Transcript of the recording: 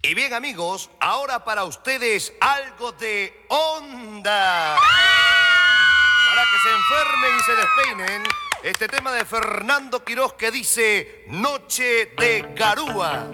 Y bien amigos, ahora para ustedes algo de onda. Para que se enfermen y se despeinen, este tema de Fernando Quirós que dice Noche de Garúa.